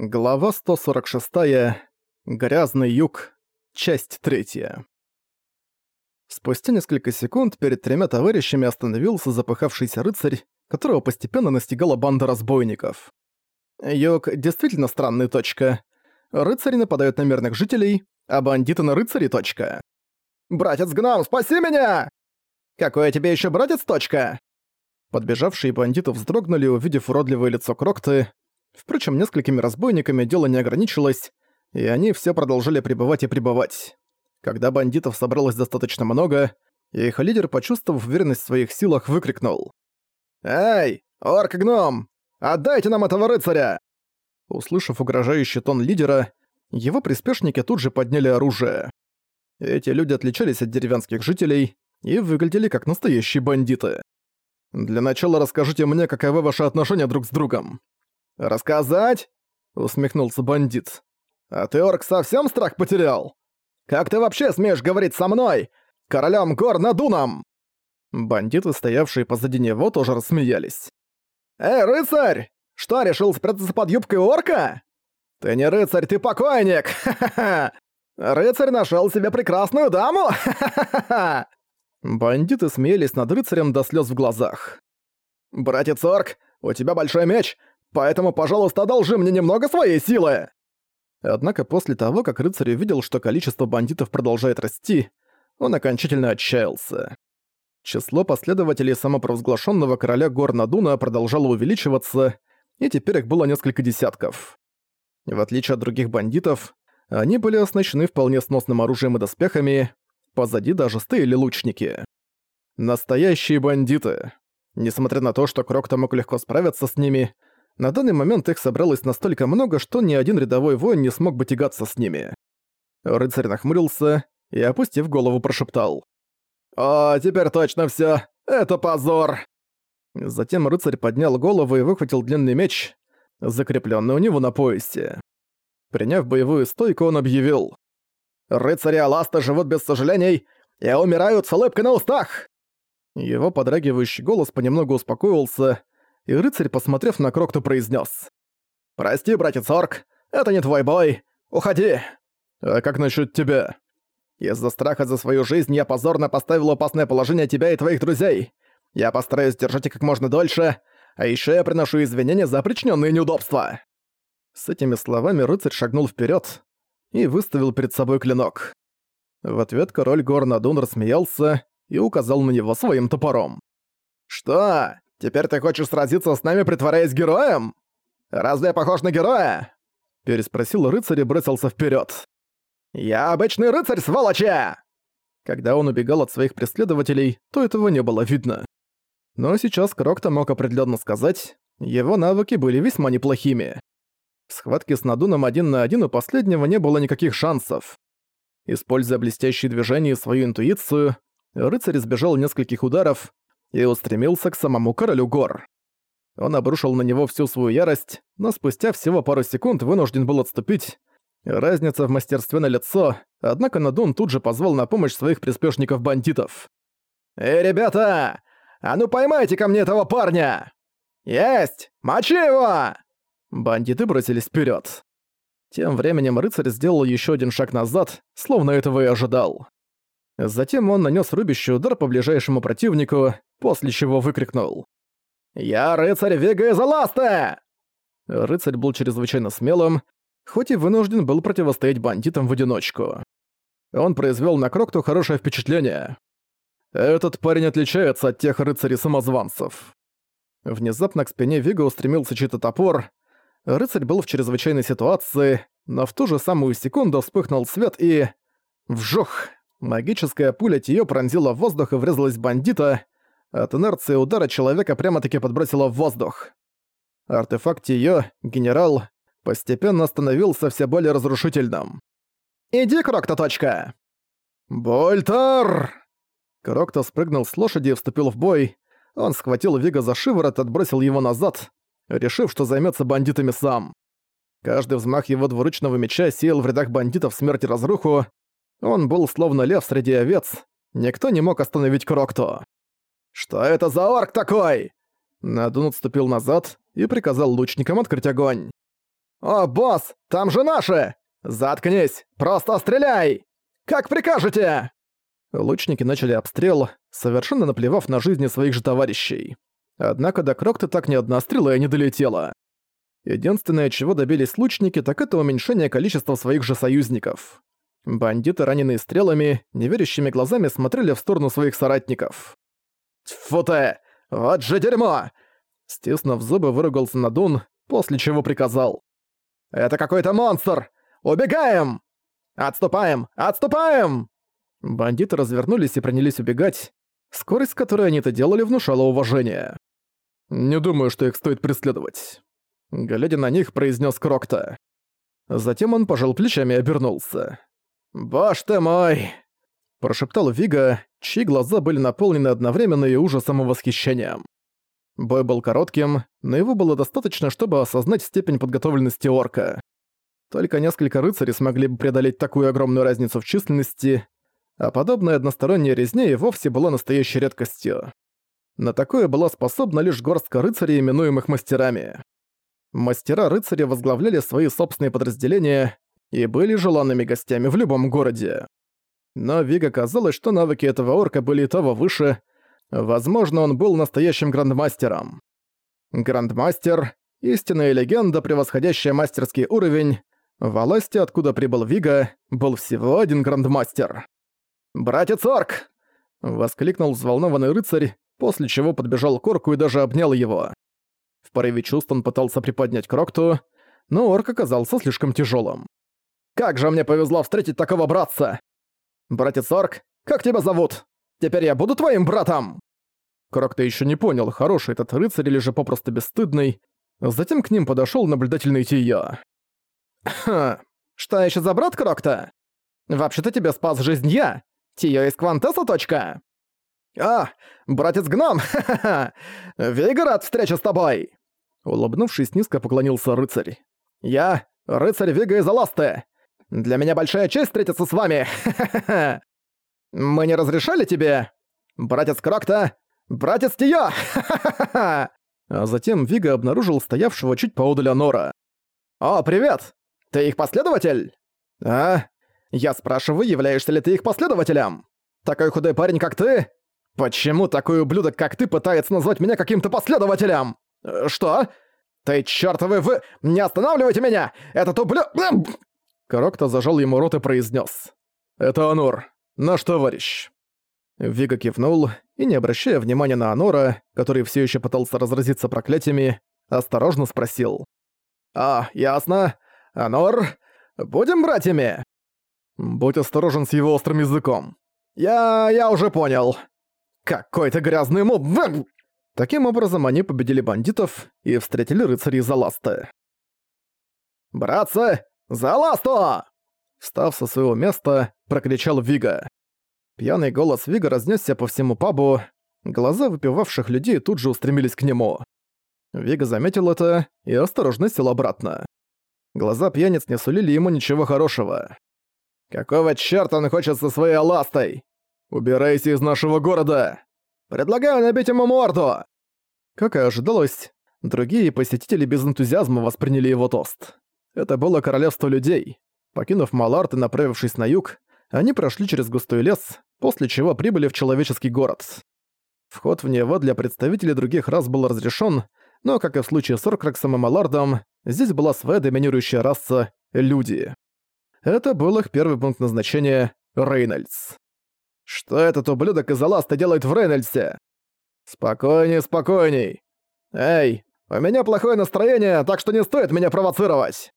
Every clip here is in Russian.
Глава 146. Грязный юг. Часть 3. Спустя несколько секунд перед тремя товарищами остановился запыхавшийся рыцарь, которого постепенно настигала банда разбойников. Юг действительно странная точка. Рыцари нападают на мирных жителей, а бандиты на рыцари точка. «Братец Гном, спаси меня!» «Какой тебе еще братец точка?» Подбежавшие бандиты вздрогнули, увидев уродливое лицо Крокты, Впрочем, несколькими разбойниками дело не ограничилось, и они все продолжали пребывать и пребывать. Когда бандитов собралось достаточно много, их лидер, почувствовав уверенность в своих силах, выкрикнул. «Эй, орк-гном! Отдайте нам этого рыцаря!» Услышав угрожающий тон лидера, его приспешники тут же подняли оружие. Эти люди отличались от деревенских жителей и выглядели как настоящие бандиты. «Для начала расскажите мне, каковы ваши отношения друг с другом. «Рассказать?» — усмехнулся бандит. «А ты, орк, совсем страх потерял? Как ты вообще смеешь говорить со мной, королем гор Надуном?» Бандиты, стоявшие позади него, тоже рассмеялись. «Эй, рыцарь! Что, решил спрятаться под юбкой орка? Ты не рыцарь, ты покойник! Ха-ха-ха! Рыцарь нашел себе прекрасную даму! Ха-ха-ха!» Бандиты смеялись над рыцарем до слез в глазах. «Братец Орк, у тебя большой меч, Поэтому, пожалуйста, одолжи мне немного своей силы!» Однако после того, как рыцарь увидел, что количество бандитов продолжает расти, он окончательно отчаялся. Число последователей самопровозглашенного короля гор Надуна продолжало увеличиваться, и теперь их было несколько десятков. В отличие от других бандитов, они были оснащены вполне сносным оружием и доспехами, позади даже стояли лучники. Настоящие бандиты. Несмотря на то, что Крокто мог легко справиться с ними, на данный момент их собралось настолько много, что ни один рядовой воин не смог бы тягаться с ними. Рыцарь нахмурился и, опустив голову, прошептал. «О, теперь точно всё! Это позор!» Затем рыцарь поднял голову и выхватил длинный меч, закреплённый у него на поясе. Приняв боевую стойку, он объявил. «Рыцари Аласта живут без сожалений и умирают с улыбкой на устах!» Его подрагивающий голос понемногу успокоился, и рыцарь, посмотрев на Крокту, произнес: «Прости, братец Орк, это не твой бой. Уходи!» «А как насчет тебя?» «Из-за страха за свою жизнь я позорно поставил опасное положение тебя и твоих друзей. Я постараюсь держать их как можно дольше, а еще я приношу извинения за причиненные неудобства». С этими словами рыцарь шагнул вперед и выставил перед собой клинок. В ответ король Горнадун рассмеялся и указал на него своим топором. «Что? Теперь ты хочешь сразиться с нами, притворяясь героем? Разве я похож на героя?» Переспросил рыцарь и бросился вперед. «Я обычный рыцарь, сволочи!» Когда он убегал от своих преследователей, то этого не было видно. Но сейчас Крокто мог определенно сказать, его навыки были весьма неплохими. В схватке с Надуном один на один у последнего не было никаких шансов. Используя блестящие движения и свою интуицию, рыцарь избежал нескольких ударов, и устремился к самому королю гор. Он обрушил на него всю свою ярость, но спустя всего пару секунд вынужден был отступить. Разница в мастерстве на лицо, однако Надун тут же позвал на помощь своих приспешников-бандитов. «Эй, ребята! А ну поймайте ко мне этого парня! Есть! Мочи его!» Бандиты бросились вперед. Тем временем рыцарь сделал еще один шаг назад, словно этого и ожидал. Затем он нанес рубящий удар по ближайшему противнику, после чего выкрикнул. «Я рыцарь Вега из Аласты!» Рыцарь был чрезвычайно смелым, хоть и вынужден был противостоять бандитам в одиночку. Он произвел на Крокту хорошее впечатление. Этот парень отличается от тех рыцарей-самозванцев. Внезапно к спине Вига устремился чей-то топор. Рыцарь был в чрезвычайной ситуации, но в ту же самую секунду вспыхнул свет и... Вжух! Магическая пуля Тиё пронзила воздух и врезалась в бандита. От инерции удара человека прямо-таки подбросила в воздух. Артефакт Тиё, генерал, постепенно становился все более разрушительным. «Иди, Крокто, точка!» «Больтар!» Крокто спрыгнул с лошади и вступил в бой. Он схватил Вига за шиворот, отбросил его назад, решив, что займется бандитами сам. Каждый взмах его двуручного меча сеял в рядах бандитов смерть и разруху, он был словно лев среди овец, никто не мог остановить Крокто. «Что это за орк такой?» Надун отступил назад и приказал лучникам открыть огонь. «О, босс, там же наши! Заткнись! Просто стреляй! Как прикажете!» Лучники начали обстрел, совершенно наплевав на жизни своих же товарищей. Однако до Крокта так ни одна стрела и не долетела. Единственное, чего добились лучники, так это уменьшение количества своих же союзников. Бандиты, раненые стрелами, неверящими глазами смотрели в сторону своих соратников. «Тьфу ты! Вот же дерьмо!» Стиснув зубы, выругался Надун, после чего приказал. «Это какой-то монстр! Убегаем! Отступаем! Отступаем!» Бандиты развернулись и принялись убегать. Скорость, с которой они это делали, внушала уважение. «Не думаю, что их стоит преследовать», — глядя на них, произнес Крокта. Затем он пожал плечами и обернулся. «Боже ты мой!» – прошептал Вига, чьи глаза были наполнены одновременно и ужасом и восхищением. Бой был коротким, но его было достаточно, чтобы осознать степень подготовленности орка. Только несколько рыцарей смогли бы преодолеть такую огромную разницу в численности, а подобная односторонняя резня и вовсе была настоящей редкостью. На такое была способна лишь горстка рыцарей, именуемых мастерами. Мастера-рыцари возглавляли свои собственные подразделения и были желанными гостями в любом городе. Но Вига казалось, что навыки этого орка были того выше, возможно, он был настоящим грандмастером. Грандмастер — истинная легенда, превосходящая мастерский уровень, в Аласте, откуда прибыл Вига, был всего один грандмастер. «Братец Орк!» — воскликнул взволнованный рыцарь, после чего подбежал к Орку и даже обнял его. В порыве чувств он пытался приподнять Крокту, но Орк оказался слишком тяжелым. «Как же мне повезло встретить такого братца! Братец Орк, как тебя зовут? Теперь я буду твоим братом!» Крокто еще не понял, хороший этот рыцарь или же попросту бесстыдный. Затем к ним подошел наблюдательный Тия. «Ха, что еще за брат Крокта? Вообще-то тебе спас жизнь я, Тио из Квантеса, точка!» «А, братец-гном, ха-ха-ха! Рад встрече с тобой!» Улыбнувшись, низко поклонился рыцарь. «Я — рыцарь Вига из Аласты! Для меня большая честь встретиться с вами! Мы не разрешали тебе? Братец Крокта! Братец Тио! Ха-ха-ха!» А затем Вига обнаружил стоявшего чуть поодаль Анора. «О, привет! Ты их последователь?» «А? Я спрашиваю, являешься ли ты их последователем? Такой худой парень, как ты? Почему такой ублюдок, как ты, пытается назвать меня каким-то последователем? Э, что? Ты чёртовы вы... Не останавливайте меня! Этот ублю... Корокто зажал ему рот и произнес: «Это Анор, наш товарищ». Вига кивнул и, не обращая внимания на Анора, который все еще пытался разразиться проклятиями, осторожно спросил. «А, ясно. Анор, будем братьями?» «Будь осторожен с его острым языком». «Я... я уже понял. Какой-то грязный моб...» Таким образом, они победили бандитов и встретили рыцарей Заласты. «Братцы, Заласту!» Встав со своего места, прокричал Вига. Пьяный голос Вига разнесся по всему пабу, глаза выпивавших людей тут же устремились к нему. Вига заметил это и осторожно сел обратно. Глаза пьяниц не сулили ему ничего хорошего. «Какого чёрта он хочет со своей ластой? Убирайся из нашего города! Предлагаю набить ему морду!» Как и ожидалось, другие посетители без энтузиазма восприняли его тост. Это было королевство людей. Покинув Маларт и направившись на юг, они прошли через густой лес, после чего прибыли в человеческий город. Вход в него для представителей других рас был разрешен, но, как и в случае с Оркраксом и Малардом, здесь была своя доминирующая раса — люди. Это был их первый пункт назначения — Рейнольдс. Что этот ублюдок из Аласта делает в Рейнольдсе? Спокойней, спокойней. Эй, у меня плохое настроение, так что не стоит меня провоцировать.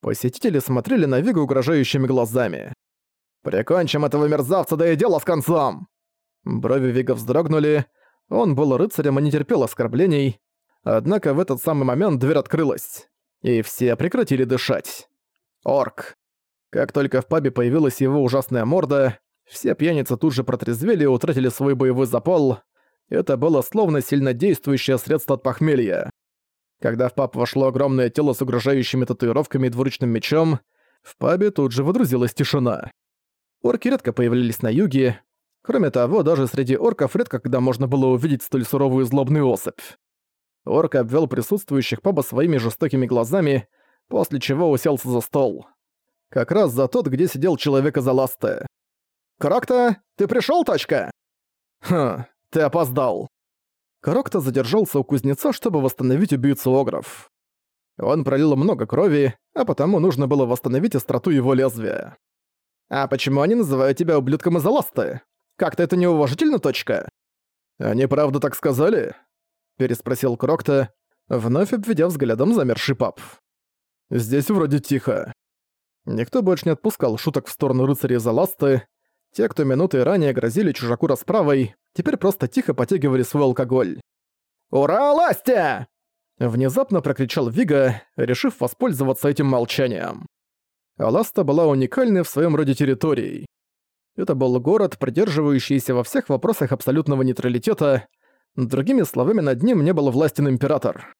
Посетители смотрели на Вигу угрожающими глазами. «Прикончим этого мерзавца, да и дело с концом!» Брови Вига вздрогнули. Он был рыцарем и не терпел оскорблений. Однако в этот самый момент дверь открылась. И все прекратили дышать. Орк. Как только в пабе появилась его ужасная морда, все пьяницы тут же протрезвели и утратили свой боевой запал. Это было словно сильнодействующее средство от похмелья. Когда в паб вошло огромное тело с угрожающими татуировками и двуручным мечом, в пабе тут же водрузилась тишина. Орки редко появлялись на юге. Кроме того, даже среди орков редко когда можно было увидеть столь суровую злобную особь. Орк обвел присутствующих паба своими жестокими глазами, после чего уселся за стол. Как раз за тот, где сидел человек из Аласты. «Крокта, ты пришёл, точка?» «Хм, ты опоздал». Крокта задержался у кузнеца, чтобы восстановить убийцу Огров. Он пролил много крови, а потому нужно было восстановить остроту его лезвия. «А почему они называют тебя ублюдком из Аласты? Как-то это неуважительно, точка?» «Они правда так сказали?» переспросил Крокта, вновь обведя взглядом замерший пап. «Здесь вроде тихо». Никто больше не отпускал шуток в сторону рыцарей из Аласты. Те, кто минуты ранее грозили чужаку расправой, теперь просто тихо потягивали свой алкоголь. «Ура, Ластя!» Внезапно прокричал Вига, решив воспользоваться этим молчанием. Аласта была уникальной в своем роде территорией. Это был город, придерживающийся во всех вопросах абсолютного нейтралитета, другими словами, над ним не был властен император.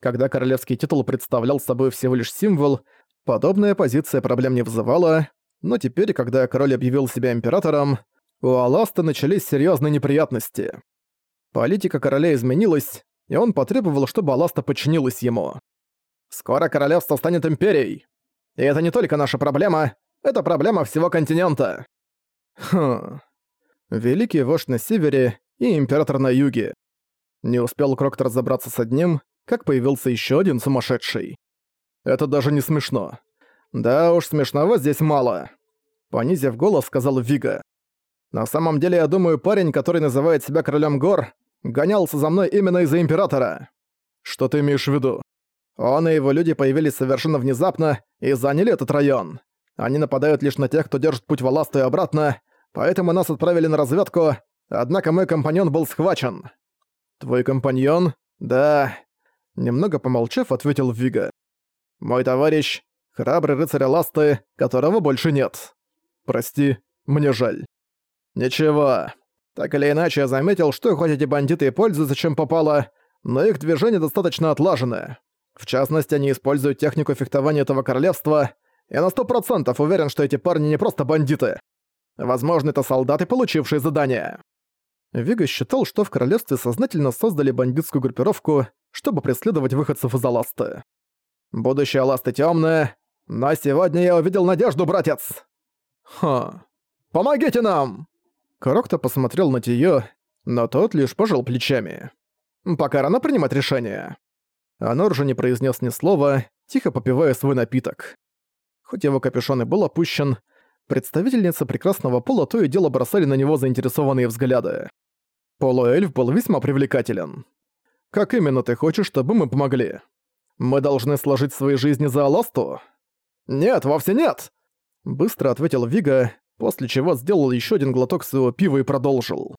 Когда королевский титул представлял собой всего лишь символ, подобная позиция проблем не вызывала, но теперь, когда король объявил себя императором, у Аласта начались серьезные неприятности. Политика короля изменилась, и он потребовал, чтобы Аласта подчинилась ему. «Скоро королевство станет империей. И это не только наша проблема, это проблема всего континента». Хм. Великий вождь на севере и император на юге. Не успел Крокт разобраться с одним, как появился еще один сумасшедший. Это даже не смешно. Да уж, смешного здесь мало. Понизив голос, сказал Вига. На самом деле, я думаю, парень, который называет себя королем гор, гонялся за мной именно из-за императора. Что ты имеешь в виду? Он и его люди появились совершенно внезапно и заняли этот район. Они нападают лишь на тех, кто держит путь в Аласту и обратно, поэтому нас отправили на разведку, однако мой компаньон был схвачен. Твой компаньон? Да. Немного помолчав, ответил Вига. Мой товарищ — храбрый рыцарь Аласты, которого больше нет. Прости, мне жаль. Ничего. Так или иначе, я заметил, что хоть эти бандиты и пользуются чем попало, но их движения достаточно отлажены. В частности, они используют технику фехтования этого королевства, и на сто процентов уверен, что эти парни не просто бандиты. Возможно, это солдаты, получившие задание. Вига считал, что в королевстве сознательно создали бандитскую группировку, чтобы преследовать выходцев из Аласты. Будущее Аласты тёмное, но сегодня я увидел надежду, братец! Ха. Помогите нам! Корокто посмотрел на Тиё, но тот лишь пожал плечами. Пока рано принимать решение. Анор же не произнес ни слова, тихо попивая свой напиток. Хоть его капюшон и был опущен, представительницы прекрасного пола то и дело бросали на него заинтересованные взгляды. Полуэльф был весьма привлекателен. «Как именно ты хочешь, чтобы мы помогли? Мы должны сложить свои жизни за Аласту?» «Нет, вовсе нет!» Быстро ответил Вига, после чего сделал еще один глоток своего пива и продолжил.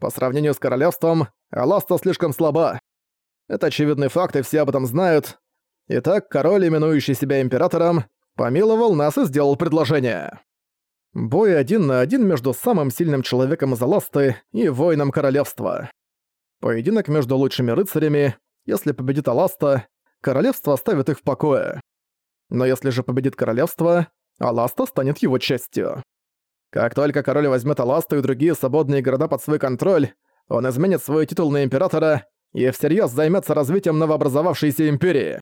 «По сравнению с королевством, Аласта слишком слаба. Это очевидный факт, и все об этом знают. Итак, король, именующий себя императором, помиловал нас и сделал предложение. Бой один на один между самым сильным человеком из Аласты и воином королевства. Поединок между лучшими рыцарями. Если победит Аласта, королевство оставит их в покое. Но если же победит королевство, Аласта станет его частью. Как только король возьмет Аласту и другие свободные города под свой контроль, он изменит свой титул на императора и всерьез займется развитием новообразовавшейся империи.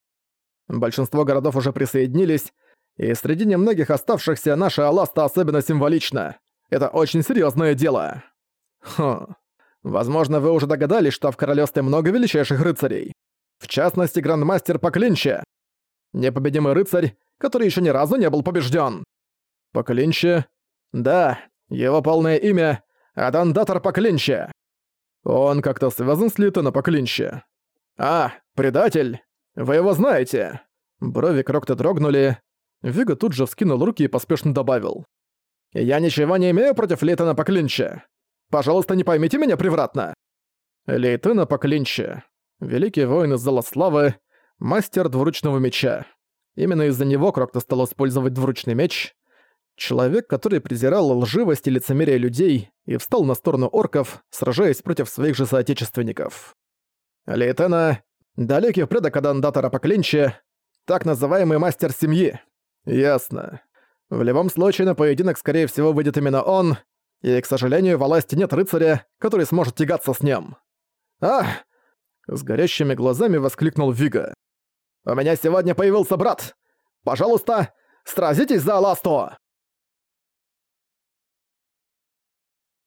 Большинство городов уже присоединились, и среди немногих оставшихся наша Аласта особенно символична. Это очень серьезное дело. Хм. Возможно, вы уже догадались, что в королевстве много величайших рыцарей. В частности, грандмастер по клинче. Непобедимый рыцарь, который еще ни разу не был побежден. По клинче? Да, его полное имя — Адандатор по клинче. Он как-то связан с Литона по клинче. А, предатель? Вы его знаете? Брови Крокта дрогнули, Вига тут же вскинул руки и поспешно добавил. «Я ничего не имею против Лейтона Поклинча. Пожалуйста, не поймите меня превратно». Лейтона Поклинча. Великий воин из Зала Славы, мастер двуручного меча. Именно из-за него Крокто стал использовать двуручный меч. Человек, который презирал лживость и лицемерие людей и встал на сторону орков, сражаясь против своих же соотечественников. Лейтена — далекий предок Адандатора Поклинча, так называемый мастер семьи. «Ясно. В любом случае на поединок, скорее всего, выйдет именно он, и, к сожалению, в власти нет рыцаря, который сможет тягаться с ним». «Ах!» С горящими глазами воскликнул Вига. У меня сегодня появился брат! Пожалуйста, сразитесь за Аласту!»